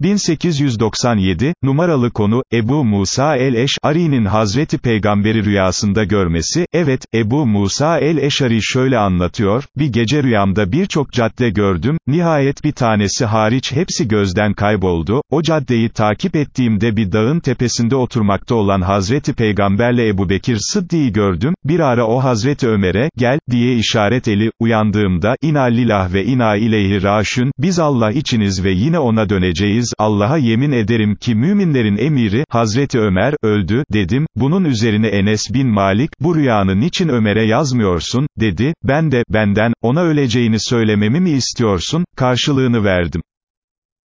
1897, numaralı konu, Ebu Musa el-Eş'ari'nin Hazreti Peygamberi rüyasında görmesi, evet, Ebu Musa el-Eş'ari şöyle anlatıyor, bir gece rüyamda birçok cadde gördüm, nihayet bir tanesi hariç hepsi gözden kayboldu, o caddeyi takip ettiğimde bir dağın tepesinde oturmakta olan Hazreti Peygamberle Ebu Bekir Sıddık'ı gördüm, bir ara o Hazreti Ömer'e, gel, diye işaret eli, uyandığımda, ina lillah ve ina ileyhi raşün, biz Allah içiniz ve yine ona döneceğiz, Allah'a yemin ederim ki müminlerin emiri, Hazreti Ömer, öldü, dedim, bunun üzerine Enes bin Malik, bu rüyanı niçin Ömer'e yazmıyorsun, dedi, ben de, benden, ona öleceğini söylememi mi istiyorsun, karşılığını verdim.